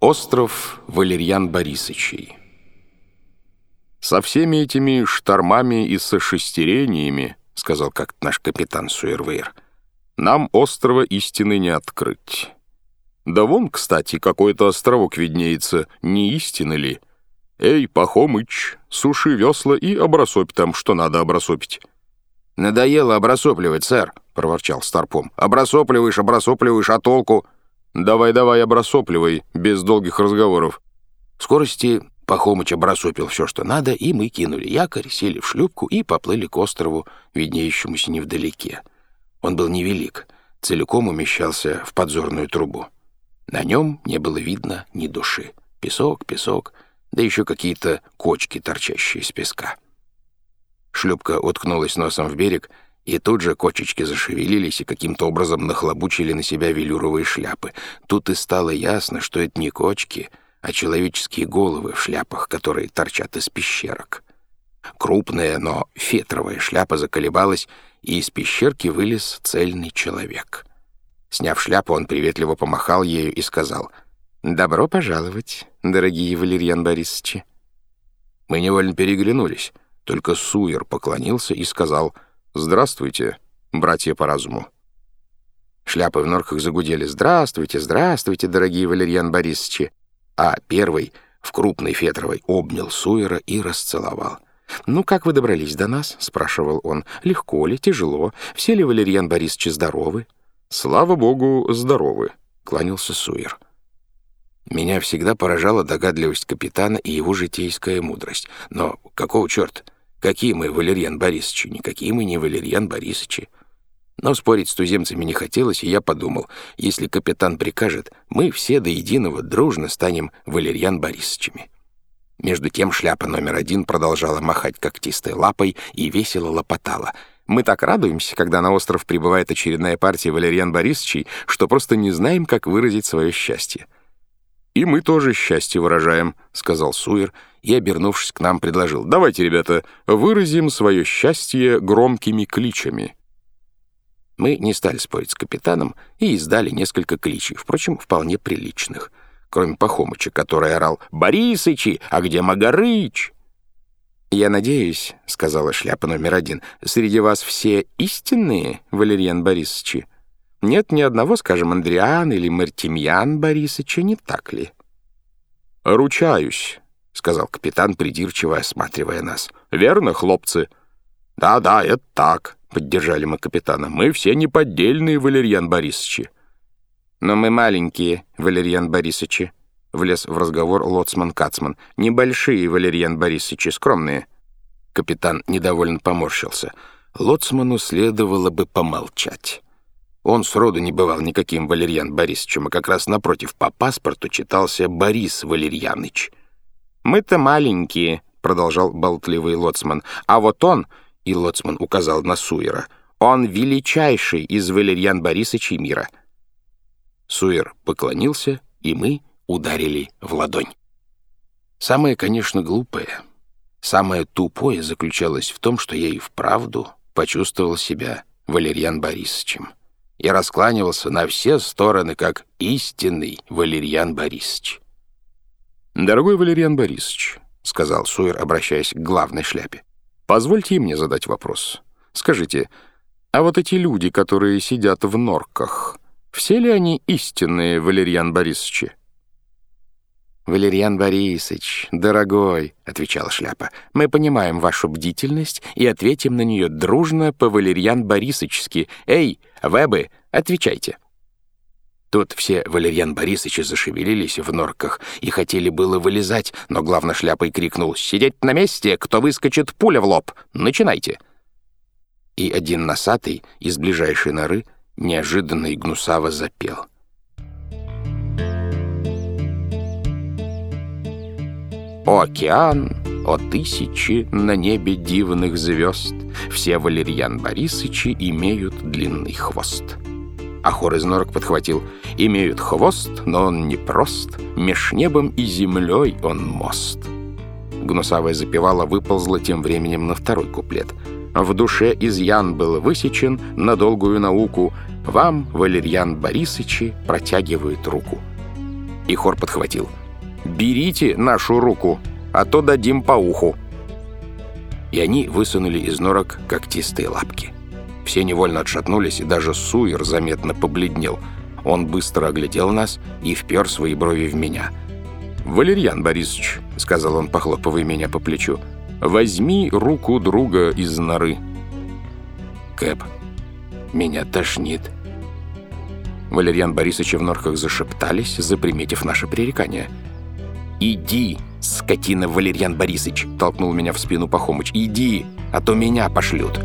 Остров Валерьян Борисовичей «Со всеми этими штормами и со шестерениями, — сказал как наш капитан Суэрвейр, — нам острова истины не открыть. Да вон, кстати, какой-то островок виднеется, не истины ли? Эй, Пахомыч, суши весла и обрасопь там, что надо обрасопить». «Надоело обрасопливать, сэр», — проворчал Старпом. «Обрасопливаешь, обрасопливаешь, а толку?» «Давай-давай, обрасопливай, без долгих разговоров». Скорости Пахомыч обрасопил все, что надо, и мы кинули якорь, сели в шлюпку и поплыли к острову, виднеющемуся невдалеке. Он был невелик, целиком умещался в подзорную трубу. На нем не было видно ни души. Песок, песок, да еще какие-то кочки, торчащие из песка. Шлюпка уткнулась носом в берег — и тут же кочечки зашевелились и каким-то образом нахлобучили на себя велюровые шляпы. Тут и стало ясно, что это не кочки, а человеческие головы в шляпах, которые торчат из пещерок. Крупная, но фетровая шляпа заколебалась, и из пещерки вылез цельный человек. Сняв шляпу, он приветливо помахал ею и сказал «Добро пожаловать, дорогие Валерьян Борисовичи». Мы невольно переглянулись, только Суер поклонился и сказал «Добро «Здравствуйте, братья по разуму». Шляпы в норках загудели «Здравствуйте, здравствуйте, дорогие Валерьян Борисовичи!» А первый в крупной фетровой обнял Суера и расцеловал. «Ну, как вы добрались до нас?» — спрашивал он. «Легко ли, тяжело? Все ли Валерьян Борисовичи здоровы?» «Слава богу, здоровы», — кланялся Суер. Меня всегда поражала догадливость капитана и его житейская мудрость. Но какого черта? Какие мы Валерьян Борисовичи? Никакие мы не Валерьян Борисовичи. Но спорить с туземцами не хотелось, и я подумал, если капитан прикажет, мы все до единого дружно станем Валерьян Борисовичами. Между тем шляпа номер один продолжала махать когтистой лапой и весело лопотала. Мы так радуемся, когда на остров прибывает очередная партия Валерьян Борисовичей, что просто не знаем, как выразить свое счастье. «И мы тоже счастье выражаем», — сказал Суир, и, обернувшись к нам, предложил. «Давайте, ребята, выразим свое счастье громкими кличами». Мы не стали спорить с капитаном и издали несколько кличей, впрочем, вполне приличных, кроме Пахомыча, который орал «Борисычи, а где Магарыч?» «Я надеюсь», — сказала шляпа номер один, «среди вас все истинные, Валерьян Борисовичи?» Нет ни одного, скажем, Андриан или Мартемьян Борисовича, не так ли? «Ручаюсь», — сказал капитан, придирчиво осматривая нас. «Верно, хлопцы?» «Да-да, это так», — поддержали мы капитана. «Мы все неподдельные, Валерьян Борисовичи». «Но мы маленькие, Валерьян Борисовичи», — влез в разговор лоцман Кацман. «Небольшие, Валерьян Борисовичи, скромные». Капитан недовольно поморщился. Лоцману следовало бы помолчать. Он сроду не бывал никаким Валерьян Борисовичем, а как раз напротив по паспорту читался Борис Валерьяныч. «Мы-то маленькие», — продолжал болтливый лоцман, «а вот он...» — и лоцман указал на Суера. «Он величайший из Валерьян Борисовичей мира». Суер поклонился, и мы ударили в ладонь. Самое, конечно, глупое, самое тупое заключалось в том, что я и вправду почувствовал себя Валерьян Борисовичем и раскланивался на все стороны, как истинный Валерьян Борисович. «Дорогой Валерьян Борисович», — сказал Суэр, обращаясь к главной шляпе, «позвольте мне задать вопрос. Скажите, а вот эти люди, которые сидят в норках, все ли они истинные Валерьян Борисовичи?» «Валерьян Борисович, дорогой», — отвечала шляпа, «мы понимаем вашу бдительность и ответим на нее дружно по-валерьян Борисовичски. Эй, вебы, отвечайте». Тут все Валерьян Борисовичи зашевелились в норках и хотели было вылезать, но главно шляпой крикнул «Сидеть на месте! Кто выскочит, пуля в лоб! Начинайте!» И один носатый из ближайшей норы неожиданно и гнусаво запел — О океан, о тысячи на небе дивных звезд, Все Валерьян Борисычи имеют длинный хвост. А хор из норок подхватил «Имеют хвост, но он не прост, Меж небом и землей он мост». Гнусавая запевала выползла тем временем на второй куплет. В душе изъян был высечен на долгую науку. Вам, Валерьян Борисычи, протягивает руку. И хор подхватил. «Берите нашу руку, а то дадим по уху». И они высунули из норок когтистые лапки. Все невольно отшатнулись, и даже Суир заметно побледнел. Он быстро оглядел нас и впер свои брови в меня. «Валерьян Борисович», — сказал он, похлопывая меня по плечу, — «возьми руку друга из норы». «Кэп, меня тошнит». Валерьян Борисович в норках зашептались, заприметив наше пререкание. «Иди, скотина Валерьян Борисович!» — толкнул меня в спину Пахомыч. «Иди, а то меня пошлют!»